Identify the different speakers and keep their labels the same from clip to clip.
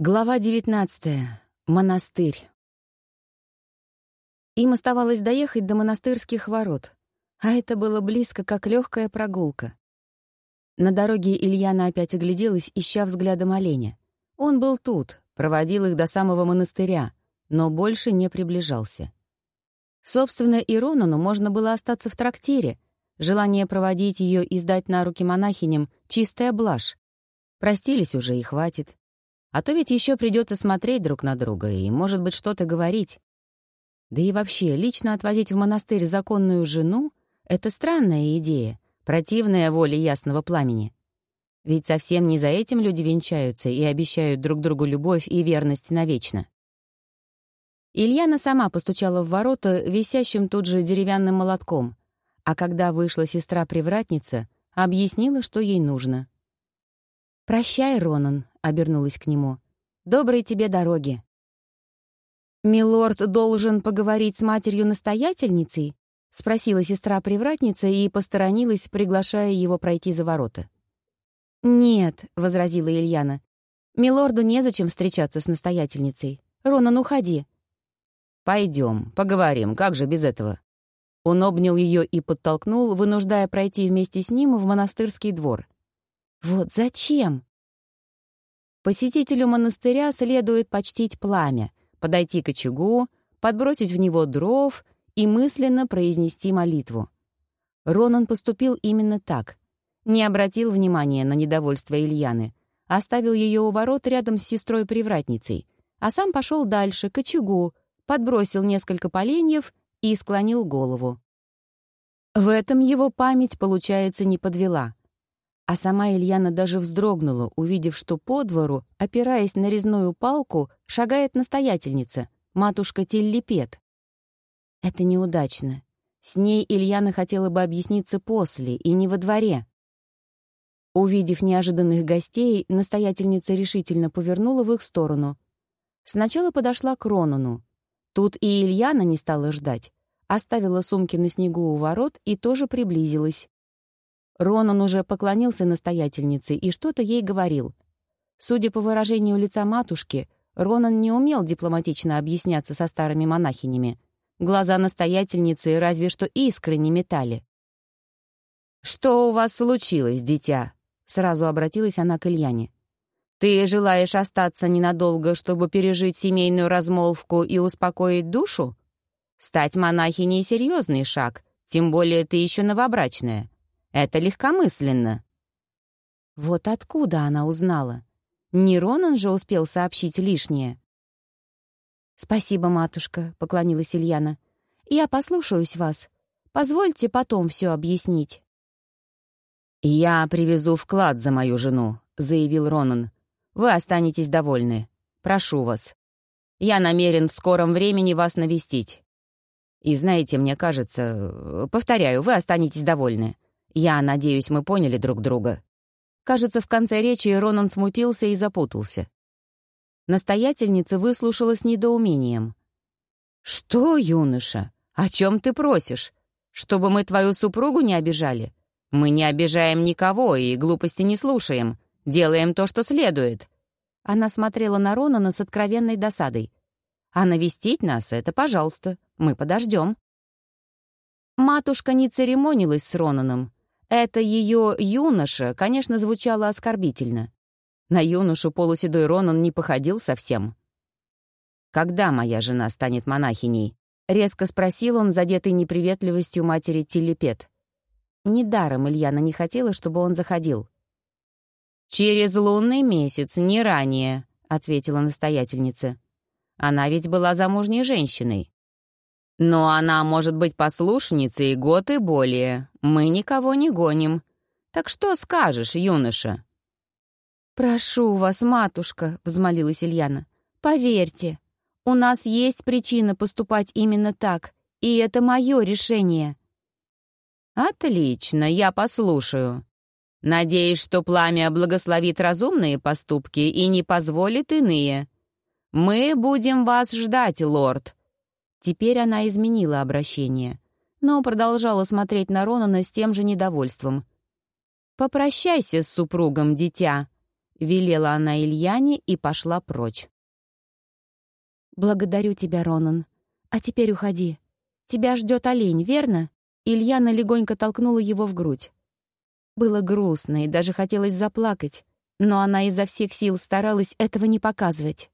Speaker 1: Глава 19. Монастырь. Им оставалось доехать до монастырских ворот, а это было близко, как легкая прогулка. На дороге Ильяна опять огляделась, ища взглядом оленя. Он был тут, проводил их до самого монастыря, но больше не приближался. Собственно, и Ронану можно было остаться в трактире. Желание проводить ее и сдать на руки монахиням — чистая блажь. Простились уже и хватит. А то ведь еще придется смотреть друг на друга и, может быть, что-то говорить. Да и вообще, лично отвозить в монастырь законную жену — это странная идея, противная воле ясного пламени. Ведь совсем не за этим люди венчаются и обещают друг другу любовь и верность навечно. Ильяна сама постучала в ворота висящим тут же деревянным молотком, а когда вышла сестра-привратница, объяснила, что ей нужно. «Прощай, Ронан», — обернулась к нему. «Доброй тебе дороги». «Милорд должен поговорить с матерью-настоятельницей?» — спросила сестра-привратница и посторонилась, приглашая его пройти за ворота. «Нет», — возразила Ильяна. «Милорду незачем встречаться с настоятельницей. Ронан, уходи».
Speaker 2: «Пойдем, поговорим, как же без этого?» Он обнял ее и подтолкнул, вынуждая пройти вместе с ним в монастырский двор.
Speaker 1: «Вот зачем?» Посетителю монастыря следует почтить пламя, подойти к очагу, подбросить в него дров и мысленно произнести молитву. Ронан поступил именно так. Не обратил внимания на недовольство Ильяны, оставил ее у ворот рядом с сестрой-привратницей, а сам пошел дальше, к очагу, подбросил несколько поленьев и склонил голову. В этом его память, получается, не подвела. А сама Ильяна даже вздрогнула, увидев, что по двору, опираясь на резную палку, шагает настоятельница, матушка Тиллипет. Это неудачно. С ней Ильяна хотела бы объясниться после, и не во дворе. Увидев неожиданных гостей, настоятельница решительно повернула в их сторону. Сначала подошла к Ронану. Тут и Ильяна не стала ждать. Оставила сумки на снегу у ворот и тоже приблизилась. Ронан уже поклонился настоятельнице и что-то ей говорил. Судя по выражению лица матушки, Ронан не умел дипломатично объясняться со старыми монахинями. Глаза настоятельницы разве что искры не метали.
Speaker 2: «Что у вас случилось, дитя?» — сразу обратилась она к Ильяне. «Ты желаешь остаться ненадолго, чтобы пережить семейную размолвку и успокоить душу? Стать монахиней — серьезный шаг, тем более ты еще новобрачная. Это легкомысленно».
Speaker 1: Вот откуда она узнала? Не Ронан же успел сообщить лишнее. «Спасибо, матушка», — поклонилась Ильяна. «Я послушаюсь вас. Позвольте потом все объяснить».
Speaker 2: «Я привезу вклад за мою жену», — заявил Ронан. «Вы останетесь довольны. Прошу вас. Я намерен в скором времени вас навестить. И знаете, мне кажется... Повторяю, вы останетесь довольны. Я надеюсь, мы поняли друг друга». Кажется, в конце речи Ронан смутился и запутался. Настоятельница выслушала с недоумением. «Что, юноша? О чем ты просишь? Чтобы мы твою супругу не обижали? Мы не обижаем никого и глупости не слушаем. Делаем то, что следует». Она смотрела на Ронана с откровенной досадой. «А навестить нас — это пожалуйста. Мы подождем». Матушка не церемонилась с Ронаном, это ее юноша, конечно, звучало оскорбительно. На юношу полуседой Ронан не походил совсем. «Когда моя жена станет монахиней?» — резко спросил он, задетый неприветливостью матери Телепет. Недаром Ильяна не хотела, чтобы он заходил. «Через лунный месяц, не ранее», — ответила настоятельница. «Она ведь была замужней женщиной. Но она может быть послушницей год и более. Мы никого не гоним. Так что скажешь, юноша?»
Speaker 1: «Прошу вас, матушка», — взмолилась Ильяна, — «поверьте, у нас есть причина поступать именно так, и это мое решение».
Speaker 2: «Отлично, я послушаю. Надеюсь, что пламя благословит разумные поступки и не позволит иные. Мы будем вас ждать, лорд»,
Speaker 1: Теперь она изменила обращение, но продолжала смотреть на Ронана с тем же недовольством. «Попрощайся с супругом, дитя.
Speaker 2: — велела она Ильяне и пошла прочь.
Speaker 1: «Благодарю тебя, Ронан. А теперь уходи. Тебя ждет олень, верно?» Ильяна легонько толкнула его в грудь. Было грустно и даже хотелось заплакать, но она изо всех сил старалась этого не показывать.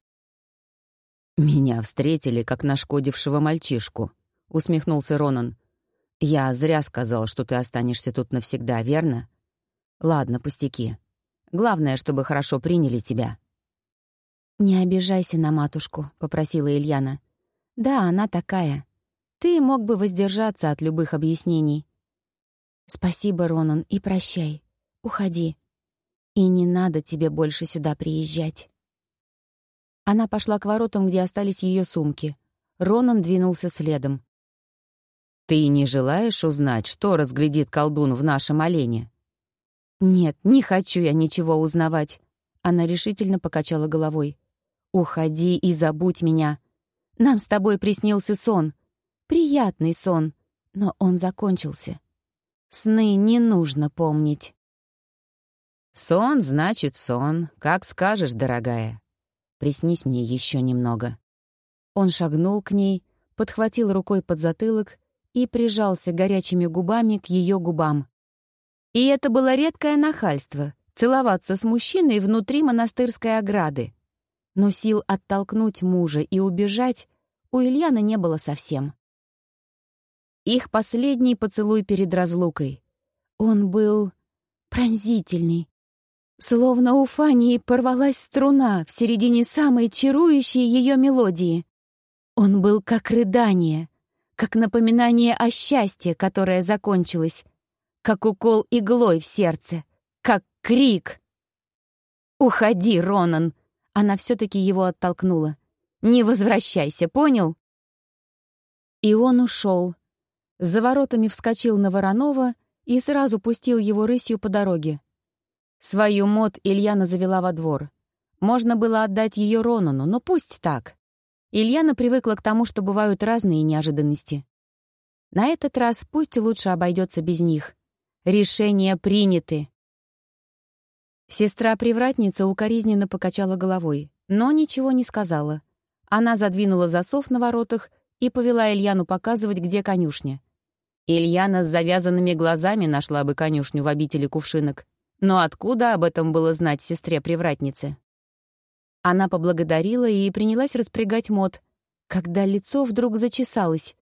Speaker 2: «Меня встретили, как нашкодившего мальчишку», — усмехнулся Ронан. «Я зря сказал, что ты останешься тут навсегда, верно? Ладно, пустяки. Главное, чтобы хорошо приняли тебя».
Speaker 1: «Не обижайся на матушку», — попросила Ильяна. «Да, она такая. Ты мог бы воздержаться от любых объяснений. Спасибо, Ронан, и прощай. Уходи. И не надо тебе больше сюда приезжать. Она пошла к воротам, где остались ее сумки. Ронан двинулся следом.
Speaker 2: «Ты не желаешь узнать, что разглядит колдун в нашем олене?»
Speaker 1: «Нет, не хочу я ничего узнавать». Она решительно покачала головой. «Уходи и забудь меня. Нам с тобой приснился сон. Приятный сон, но он закончился. Сны не нужно помнить.
Speaker 2: «Сон значит сон, как скажешь, дорогая. Приснись мне еще немного».
Speaker 1: Он шагнул к ней, подхватил рукой под затылок и прижался горячими губами к ее губам. И это было редкое нахальство — целоваться с мужчиной внутри монастырской ограды. Но сил оттолкнуть мужа и убежать у Ильяны не было совсем. Их последний поцелуй перед разлукой. Он был пронзительный. Словно у Фании порвалась струна в середине самой чарующей ее мелодии. Он был как рыдание, как напоминание о счастье, которое закончилось, как укол иглой в сердце, как крик. «Уходи, Ронан!» Она все-таки его оттолкнула. «Не возвращайся, понял?» И он ушел, за воротами вскочил на Воронова и сразу пустил его рысью по дороге. Свою мод Ильяна завела во двор. Можно было отдать ее Ронану, но пусть так. Ильяна привыкла к тому, что бывают разные неожиданности. На этот раз пусть лучше обойдется без них. Решения приняты. Сестра-привратница укоризненно покачала головой, но ничего не сказала. Она задвинула засов на воротах и повела Ильяну показывать, где конюшня. Ильяна с завязанными глазами нашла бы конюшню в обители кувшинок. Но откуда об этом было знать сестре-привратнице? Она поблагодарила и принялась распрягать мод, когда лицо вдруг зачесалось.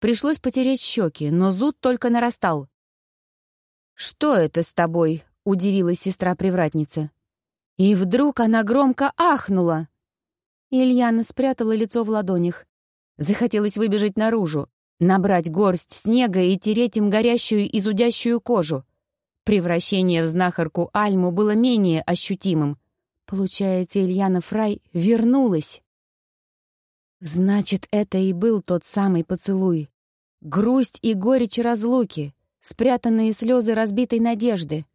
Speaker 1: Пришлось потереть щеки, но зуд только нарастал. «Что это с тобой?» — удивилась сестра-привратница. И вдруг она громко ахнула. Ильяна спрятала лицо в ладонях. Захотелось выбежать наружу, Набрать горсть снега и тереть им горящую и зудящую кожу. Превращение в знахарку Альму было менее ощутимым. Получается, Ильяна Фрай вернулась. Значит, это и был тот самый поцелуй. Грусть и горечь разлуки, спрятанные слезы разбитой надежды.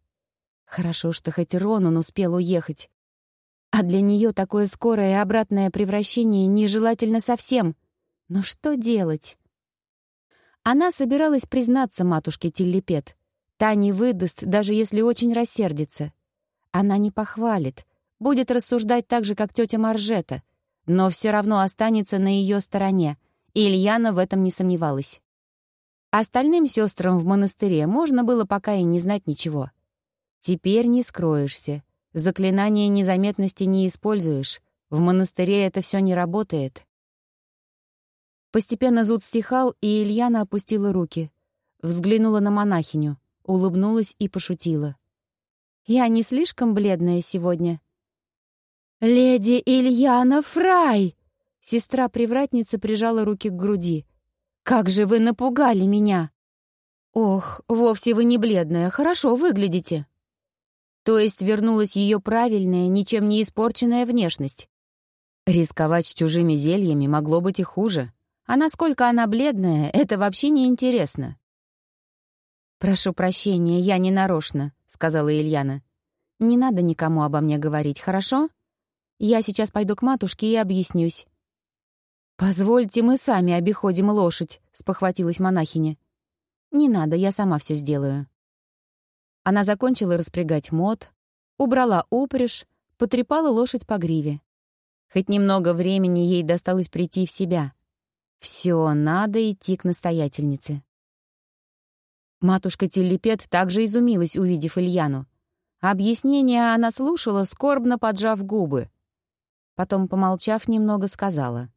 Speaker 1: Хорошо, что хоть Ронун успел уехать. А для нее такое скорое обратное превращение нежелательно совсем. Но что делать? Она собиралась признаться матушке Тиллипет. Та не выдаст, даже если очень рассердится. Она не похвалит, будет рассуждать так же, как тетя Маржета, но все равно останется на ее стороне, и Ильяна в этом не сомневалась. Остальным сестрам в монастыре можно было пока и не знать ничего. Теперь не скроешься. Заклинание незаметности не используешь. В монастыре это все не работает. Постепенно зуд стихал, и Ильяна опустила руки. Взглянула на монахиню, улыбнулась и пошутила. «Я не слишком бледная сегодня?» «Леди Ильяна Фрай!» Сестра-привратница прижала руки к груди. «Как же вы напугали меня!» «Ох, вовсе вы не бледная, хорошо выглядите!» То есть вернулась ее правильная, ничем не испорченная внешность. Рисковать с чужими зельями могло быть и хуже. А насколько она бледная, это вообще не интересно. «Прошу прощения, я не нарочно», — сказала Ильяна. «Не надо никому обо мне говорить, хорошо? Я сейчас пойду к матушке и объяснюсь». «Позвольте, мы сами обиходим лошадь», — спохватилась монахиня. «Не надо, я сама все сделаю». Она закончила распрягать мод, убрала упряжь, потрепала лошадь по гриве. Хоть немного времени ей досталось прийти в себя. Все, надо идти к настоятельнице. Матушка Телепет также изумилась, увидев Ильяну. Объяснение она слушала, скорбно поджав губы. Потом, помолчав немного, сказала.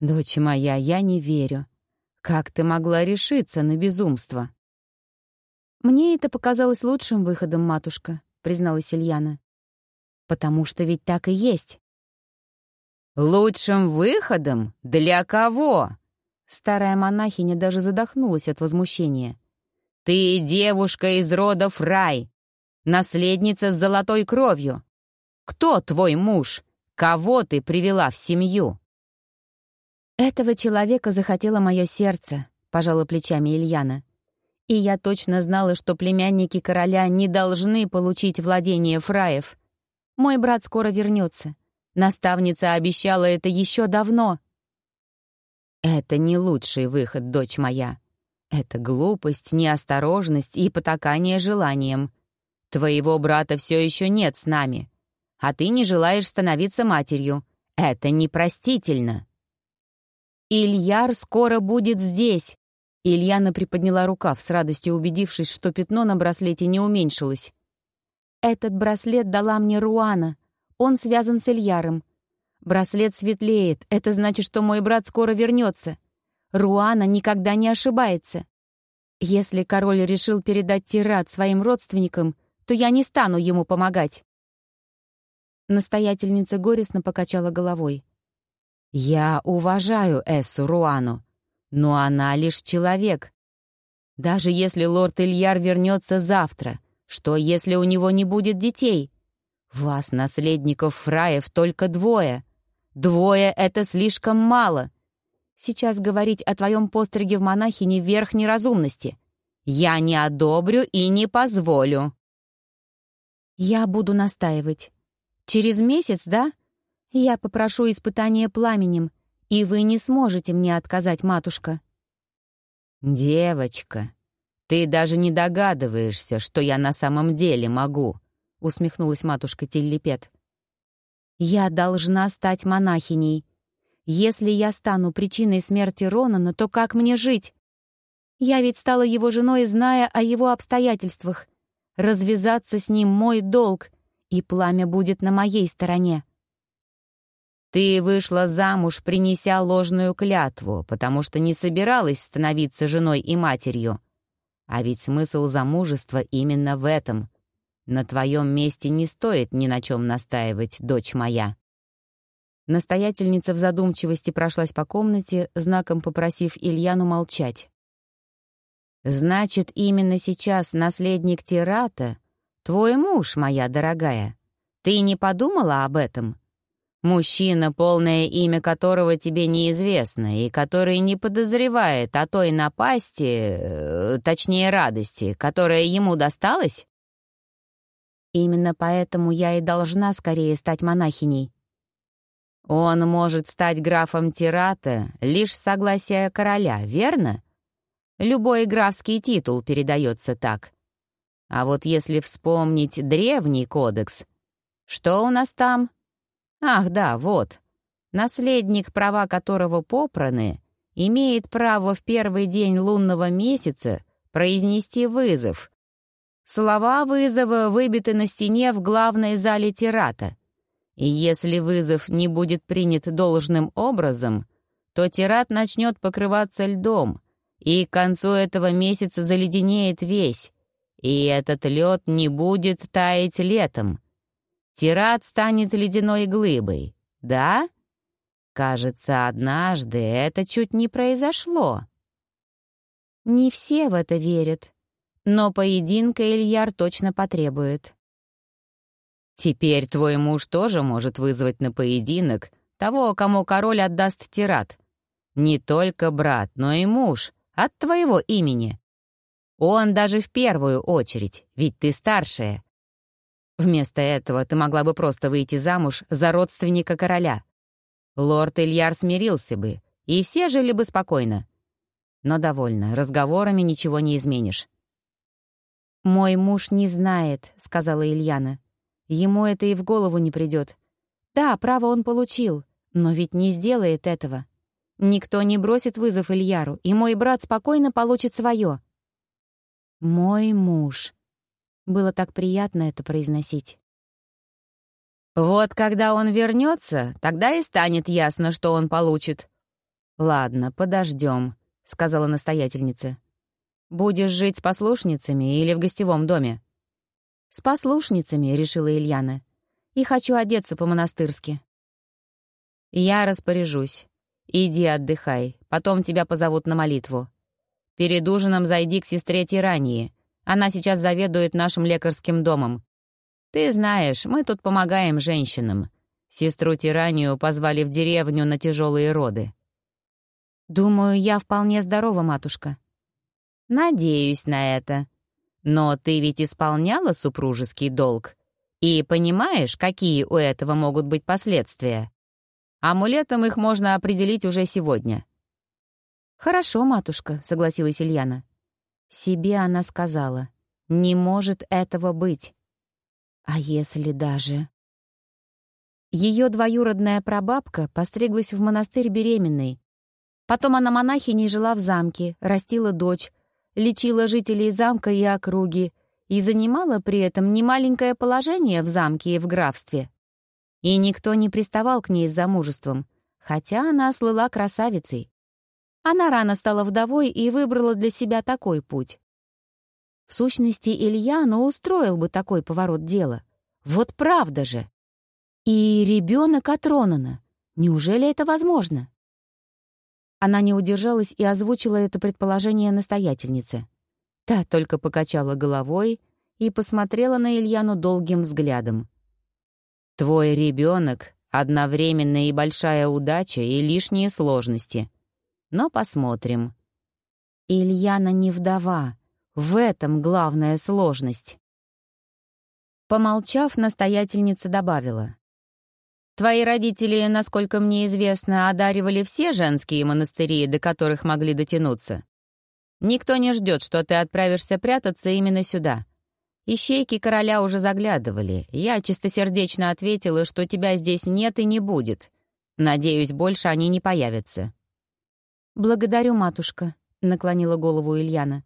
Speaker 1: «Дочь моя, я не верю. Как ты могла решиться на безумство?» «Мне это показалось лучшим выходом, матушка», — призналась Ильяна. «Потому что ведь так и есть».
Speaker 2: «Лучшим выходом? Для кого?»
Speaker 1: Старая монахиня даже задохнулась от возмущения.
Speaker 2: «Ты девушка из рода Фрай, наследница с золотой кровью. Кто твой муж? Кого ты привела в семью?»
Speaker 1: «Этого человека захотело мое сердце», — пожала плечами Ильяна. «И я точно знала, что племянники короля не должны получить владение фраев. Мой брат скоро вернется. Наставница обещала это еще давно».
Speaker 2: «Это не лучший выход, дочь моя. Это глупость, неосторожность и потакание желанием. Твоего брата все еще нет с нами, а ты не желаешь становиться матерью. Это непростительно».
Speaker 1: «Ильяр скоро будет здесь!» Ильяна приподняла рукав, с радостью убедившись, что пятно на браслете не уменьшилось. «Этот браслет дала мне Руана. Он связан с Ильяром. Браслет светлеет. Это значит, что мой брат скоро вернется. Руана никогда не ошибается. Если король решил передать тират своим родственникам, то я не стану ему помогать». Настоятельница горестно покачала головой.
Speaker 2: Я уважаю Эссу Руану, но она лишь человек. Даже если лорд Ильяр вернется завтра, что если у него не будет детей? Вас, наследников Фраев, только двое. Двое — это слишком мало. Сейчас говорить о твоем постриге в монахине — верх неразумности. Я не одобрю и не позволю.
Speaker 1: Я буду настаивать. Через месяц, да? Я попрошу испытания пламенем, и вы не сможете мне отказать, матушка».
Speaker 2: «Девочка, ты даже не догадываешься, что я на самом деле могу», — усмехнулась матушка Тиллипет.
Speaker 1: «Я должна стать монахиней. Если я стану причиной смерти Ронана, то как мне жить? Я ведь стала его женой, зная о его обстоятельствах. Развязаться с ним — мой долг, и пламя будет на моей стороне».
Speaker 2: Ты вышла замуж, принеся ложную клятву, потому что не собиралась становиться женой и матерью. А ведь смысл замужества именно в этом. На твоем месте не стоит ни на чем настаивать, дочь моя».
Speaker 1: Настоятельница в задумчивости прошлась по комнате, знаком попросив Ильяну молчать.
Speaker 2: «Значит, именно сейчас наследник Тирата — твой муж, моя дорогая. Ты не подумала об этом?» Мужчина, полное имя которого тебе неизвестно, и который не подозревает о той напасти, э, точнее радости, которая ему досталась?
Speaker 1: Именно поэтому я и должна скорее стать монахиней.
Speaker 2: Он может стать графом Тирата лишь с согласия короля, верно? Любой графский титул передается так. А вот если вспомнить древний кодекс, что у нас там? Ах, да, вот. Наследник, права которого попраны, имеет право в первый день лунного месяца произнести вызов. Слова вызова выбиты на стене в главной зале Тирата. И если вызов не будет принят должным образом, то Тират начнет покрываться льдом, и к концу этого месяца заледенеет весь, и этот лед не будет таять летом. Тират станет ледяной глыбой, да? Кажется, однажды это чуть не произошло.
Speaker 1: Не все в это верят, но поединка Ильяр точно потребует.
Speaker 2: Теперь твой муж тоже может вызвать на поединок того, кому король отдаст тират. Не только брат, но и муж, от твоего имени. Он даже в первую очередь, ведь ты старшая, Вместо этого ты могла бы просто выйти замуж за родственника короля. Лорд Ильяр смирился бы, и все жили бы спокойно. Но довольно, разговорами ничего не изменишь.
Speaker 1: «Мой муж не знает», — сказала Ильяна. Ему это и в голову не придет. Да, право он получил, но ведь не сделает этого. Никто не бросит вызов Ильяру, и мой брат спокойно получит свое. «Мой муж». Было так приятно это произносить.
Speaker 2: «Вот когда он вернется, тогда и станет ясно, что он получит». «Ладно, подождем», — сказала настоятельница. «Будешь жить с послушницами или в гостевом доме?»
Speaker 1: «С послушницами», — решила Ильяна. «И хочу одеться по-монастырски».
Speaker 2: «Я распоряжусь. Иди отдыхай, потом тебя позовут на молитву. Перед ужином зайди к сестре Тирании. Она сейчас заведует нашим лекарским домом. Ты знаешь, мы тут помогаем женщинам. Сестру Тиранию позвали в деревню на тяжелые роды.
Speaker 1: Думаю, я вполне здорова, матушка.
Speaker 2: Надеюсь на это. Но ты ведь исполняла супружеский долг. И понимаешь, какие у этого могут быть последствия? Амулетом их можно определить уже сегодня.
Speaker 1: «Хорошо, матушка», — согласилась Ильяна. Себе она сказала, «Не может этого быть. А если даже...» Ее двоюродная прабабка постриглась в монастырь беременной. Потом она монахиней жила в замке, растила дочь, лечила жителей замка и округи и занимала при этом немаленькое положение в замке и в графстве. И никто не приставал к ней с замужеством, хотя она слыла красавицей. Она рано стала вдовой и выбрала для себя такой путь. В сущности, Ильяну устроил бы такой поворот дела. Вот правда же. И ребенок от Ронана. Неужели это возможно? Она не удержалась и озвучила это предположение настоятельнице. Та только покачала головой и посмотрела на Ильяну долгим взглядом.
Speaker 2: «Твой ребенок — одновременно и большая удача, и лишние сложности. Но посмотрим».
Speaker 1: Ильяна не вдова. В этом главная сложность. Помолчав, настоятельница добавила.
Speaker 2: «Твои родители, насколько мне известно, одаривали все женские монастыри, до которых могли дотянуться. Никто не ждет, что ты отправишься прятаться именно сюда. Ищейки короля уже заглядывали. Я чистосердечно ответила, что тебя здесь нет и не будет. Надеюсь, больше они не появятся».
Speaker 1: «Благодарю, матушка», — наклонила голову Ильяна.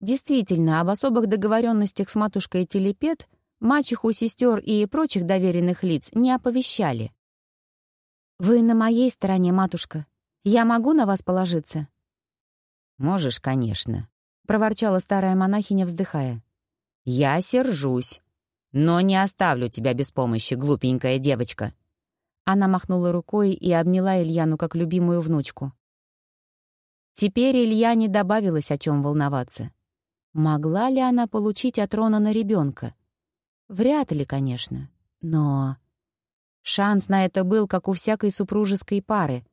Speaker 1: Действительно, об особых договоренностях с матушкой Телепет мачеху, сестер и прочих доверенных лиц не оповещали. «Вы на моей стороне, матушка. Я могу на вас положиться?»
Speaker 2: «Можешь, конечно», — проворчала старая монахиня, вздыхая. «Я сержусь, но не оставлю тебя без помощи, глупенькая девочка».
Speaker 1: Она махнула рукой и обняла Ильяну как любимую внучку. Теперь Илья не добавилось, о чем волноваться. Могла ли она получить от Рона ребенка? Вряд ли, конечно. Но... Шанс на это был, как у всякой супружеской пары.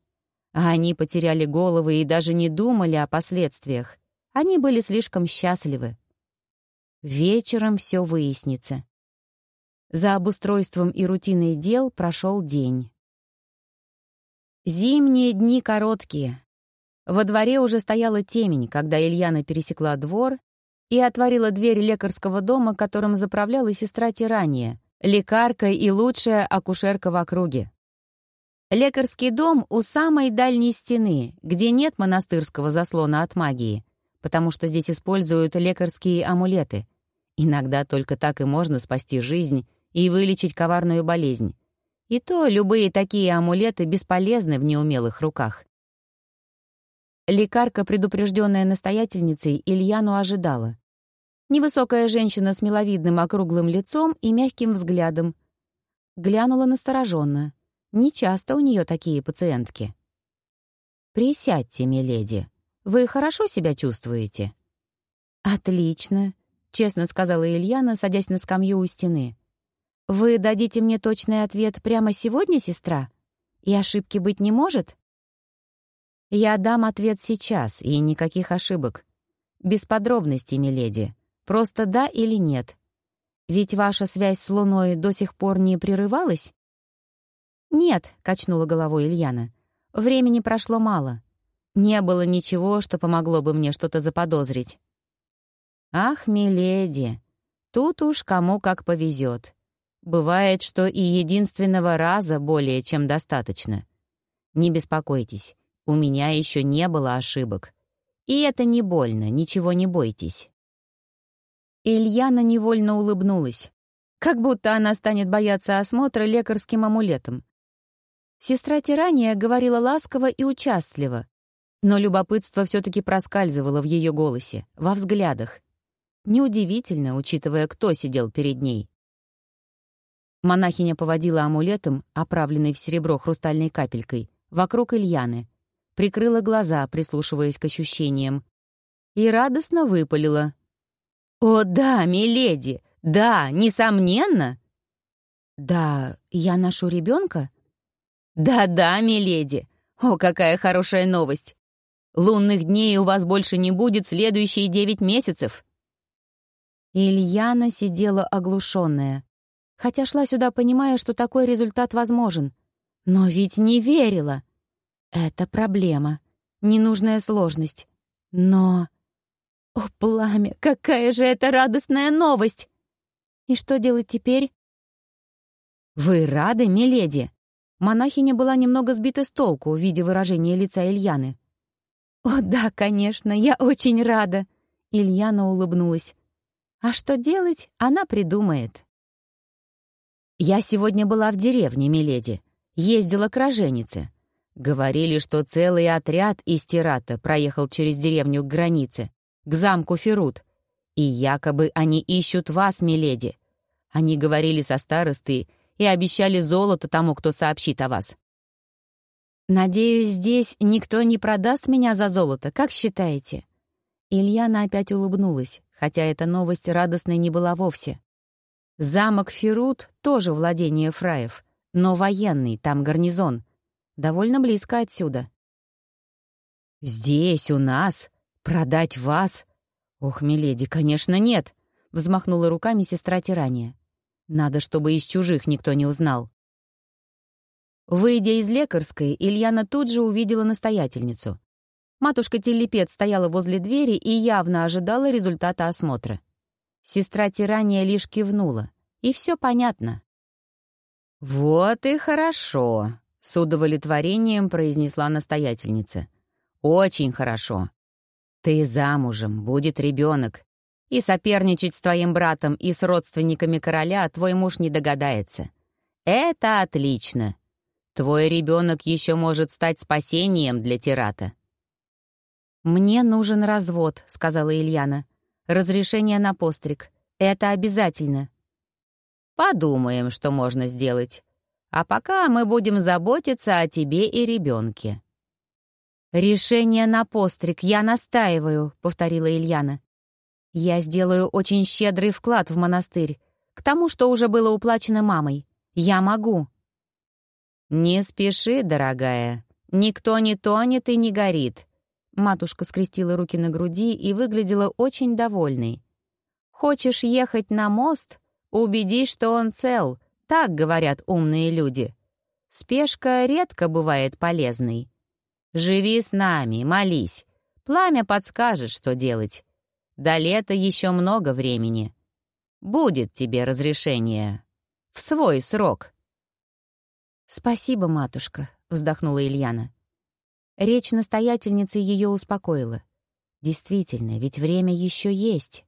Speaker 1: А они потеряли головы и даже не думали о последствиях. Они были слишком счастливы. Вечером все выяснится. За обустройством и рутиной дел прошел день. Зимние дни короткие. Во дворе уже стояла темень, когда Ильяна пересекла двор и отворила дверь лекарского дома, которым заправляла сестра Тирания, лекарка и лучшая акушерка в округе. Лекарский дом у самой дальней стены, где нет монастырского заслона от магии, потому что здесь используют лекарские амулеты. Иногда только так и можно спасти жизнь и вылечить коварную болезнь. И то любые такие амулеты бесполезны в неумелых руках. Лекарка, предупрежденная настоятельницей, Ильяну ожидала. Невысокая женщина с миловидным округлым лицом и мягким взглядом. Глянула настороженно. Нечасто у нее такие пациентки. «Присядьте, миледи. Вы хорошо себя чувствуете?» «Отлично», — честно сказала Ильяна, садясь на скамью у стены. «Вы дадите мне точный ответ прямо сегодня, сестра? И ошибки быть не может?» Я дам ответ сейчас, и никаких ошибок. Без подробностей, миледи. Просто да или нет. Ведь ваша связь с Луной до сих пор не прерывалась? «Нет», — качнула головой Ильяна. «Времени прошло мало. Не было ничего, что помогло бы мне что-то заподозрить». «Ах, миледи, тут уж кому как повезет.
Speaker 2: Бывает, что и единственного раза более чем достаточно. Не беспокойтесь, у меня еще не было ошибок. И это не больно, ничего не бойтесь. Ильяна невольно улыбнулась, как будто она станет бояться осмотра лекарским амулетом. Сестра Тирания говорила ласково и участливо, но любопытство все-таки проскальзывало в ее голосе, во взглядах. Неудивительно, учитывая, кто сидел перед ней. Монахиня поводила амулетом, оправленной в серебро хрустальной капелькой, вокруг Ильяны, прикрыла глаза, прислушиваясь к ощущениям, и радостно выпалила. «О да, миледи! Да, несомненно!» «Да, я ношу ребенка?» «Да-да, миледи! О, какая хорошая новость! Лунных дней у вас больше не будет следующие девять месяцев!» Ильяна сидела оглушенная хотя шла сюда, понимая, что такой результат возможен. Но ведь не верила. Это проблема, ненужная сложность. Но... О, пламя, какая же это радостная новость! И что делать теперь? «Вы рады, миледи?» Монахиня была немного сбита с толку, в виде выражения лица Ильяны. «О, да, конечно, я очень рада!» Ильяна улыбнулась. «А что делать, она придумает». «Я сегодня была в деревне, миледи. Ездила к роженице. Говорили, что целый отряд из Тирата проехал через деревню к границе, к замку Ферут. И якобы они ищут вас, миледи. Они говорили со старостой и обещали золото тому, кто сообщит о вас. «Надеюсь, здесь никто не продаст меня за золото, как считаете?» Ильяна опять улыбнулась, хотя эта новость радостной не была вовсе. Замок Ферут тоже владение фраев, но военный, там гарнизон. Довольно близко отсюда. «Здесь, у нас? Продать вас? Ох, миледи, конечно, нет!» — взмахнула руками сестра Тирания. «Надо, чтобы из чужих никто не узнал». Выйдя из лекарской, Ильяна тут же увидела настоятельницу. Матушка Телепет стояла возле двери и явно ожидала результата осмотра. Сестра Тирания лишь кивнула. И все понятно. «Вот и хорошо», — с удовлетворением произнесла настоятельница. «Очень хорошо. Ты замужем, будет ребенок. И соперничать с твоим братом и с родственниками короля твой муж не догадается. Это отлично. Твой ребенок еще может стать спасением для Тирата». «Мне нужен развод», — сказала Ильяна. Разрешение на постриг. Это обязательно. Подумаем, что можно сделать. А пока мы будем заботиться о тебе и ребенке. «Решение на постриг, я настаиваю», — повторила Ильяна. «Я сделаю очень щедрый вклад в монастырь, к тому, что уже было уплачено мамой. Я могу». «Не спеши, дорогая. Никто не тонет и не горит. Матушка скрестила руки на груди и выглядела очень довольной. «Хочешь ехать на мост? Убедись, что он цел. Так говорят умные люди. Спешка редко бывает полезной. Живи с нами, молись. Пламя подскажет, что делать. До лета еще много времени. Будет тебе разрешение. В свой срок». «Спасибо, матушка», — вздохнула Ильяна. Речь настоятельницы ее успокоила. Действительно, ведь время еще есть.